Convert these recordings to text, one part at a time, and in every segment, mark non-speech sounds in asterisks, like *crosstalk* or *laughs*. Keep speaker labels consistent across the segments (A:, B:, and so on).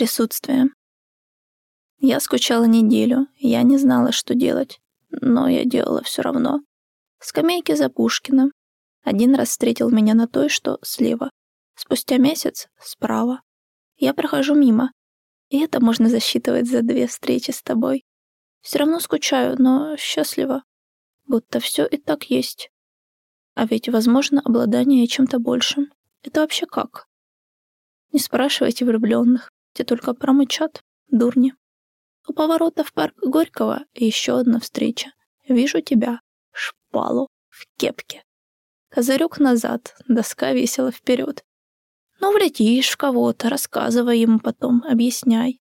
A: Присутствие. Я скучала неделю, я не знала, что делать, но я делала все равно. Скамейки за Пушкина. Один раз встретил меня на той, что слева. Спустя месяц — справа. Я прохожу мимо, и это можно засчитывать за две встречи с тобой. Все равно скучаю, но счастлива. Будто все и так есть. А ведь возможно обладание чем-то большим. Это вообще как? Не спрашивайте влюбленных. Те только промычат, дурни. У поворота в парк Горького еще одна встреча. Вижу тебя, шпалу, в кепке. Козырек назад, доска весела вперед. Ну, влетишь в кого-то, рассказывай ему потом, объясняй.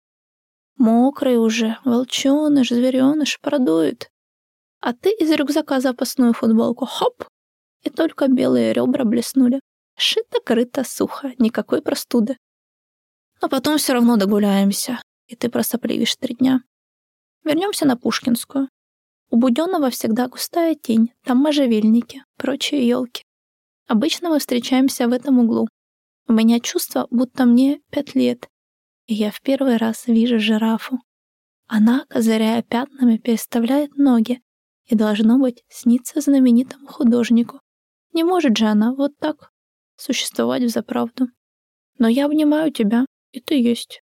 A: Мокрый уже, волченыш, звереныш продует. А ты из рюкзака запасную футболку, хоп, и только белые ребра блеснули. Шито-крыто сухо, никакой простуды. Но потом все равно догуляемся, и ты просто привишь три дня. Вернемся на Пушкинскую. У Буденного всегда густая тень, там можжевельники, прочие елки. Обычно мы встречаемся в этом углу. У меня чувство, будто мне пять лет, и я в первый раз вижу жирафу. Она, козыряя пятнами, переставляет ноги, и, должно быть, снится знаменитому художнику. Не может же она вот так существовать в заправду. Но я обнимаю тебя, ты есть.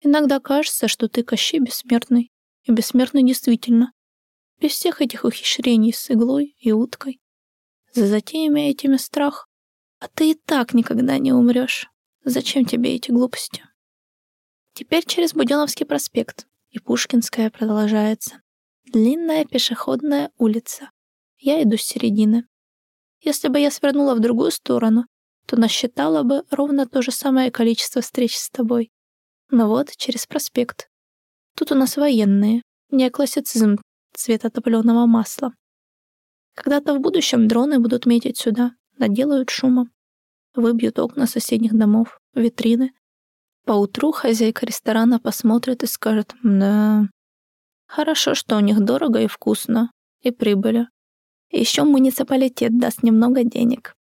A: Иногда кажется, что ты Кощей бессмертный, и бессмертный действительно, без всех этих ухищрений с иглой и уткой. За затеями этими страх, а ты и так никогда не умрешь. Зачем тебе эти глупости? Теперь через Буденовский проспект, и Пушкинская продолжается. Длинная пешеходная улица. Я иду с середины. Если бы я свернула в другую сторону, то насчитала бы ровно то же самое количество встреч с тобой. Но вот через проспект. Тут у нас военные, неоклассицизм цвета топленого масла. Когда-то в будущем дроны будут метить сюда, наделают шума. Выбьют окна соседних домов, витрины. Поутру хозяйка ресторана посмотрит и скажет «Да, хорошо, что у них дорого и вкусно, и прибыли. Еще муниципалитет даст немного денег.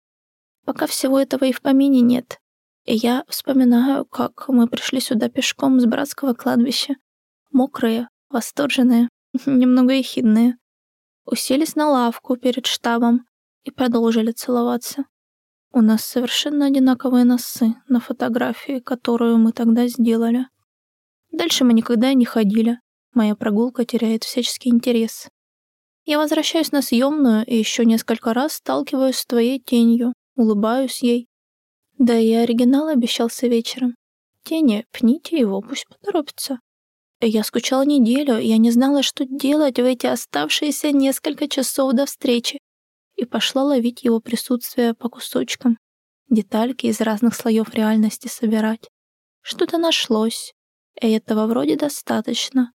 A: Пока всего этого и в помине нет. И я вспоминаю, как мы пришли сюда пешком с братского кладбища. Мокрые, восторженные, *laughs* немного ехидные. Уселись на лавку перед штабом и продолжили целоваться. У нас совершенно одинаковые носы на фотографии, которую мы тогда сделали. Дальше мы никогда не ходили. Моя прогулка теряет всяческий интерес. Я возвращаюсь на съемную и еще несколько раз сталкиваюсь с твоей тенью, улыбаюсь ей. Да и оригинал обещался вечером. Тени, пните его, пусть поторопится. Я скучала неделю, я не знала, что делать в эти оставшиеся несколько часов до встречи, и пошла ловить его присутствие по кусочкам, детальки из разных слоев реальности собирать. Что-то нашлось, и этого вроде достаточно.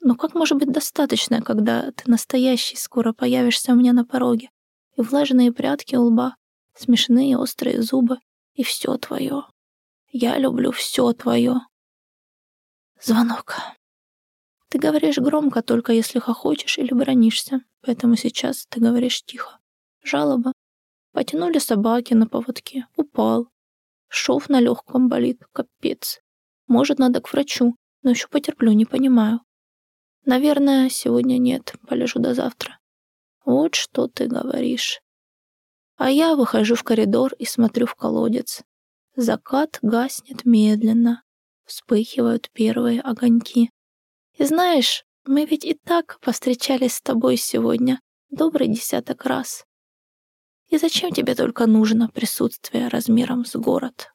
A: Но как может быть достаточно, когда ты настоящий скоро появишься у меня на пороге, и влажные прятки у лба, смешные острые зубы, и все твое. Я люблю все твое. Звонок. Ты говоришь громко только если хохочешь или бронишься, поэтому сейчас ты говоришь тихо. Жалоба. Потянули собаки на поводке. Упал. Шов на легком болит. Капец. Может, надо к врачу, но еще потерплю, не понимаю. Наверное, сегодня нет, полежу до завтра. Вот что ты говоришь. А я выхожу в коридор и смотрю в колодец. Закат гаснет медленно. Вспыхивают первые огоньки. И знаешь, мы ведь и так повстречались с тобой сегодня добрый десяток раз. И зачем тебе только нужно присутствие размером с город?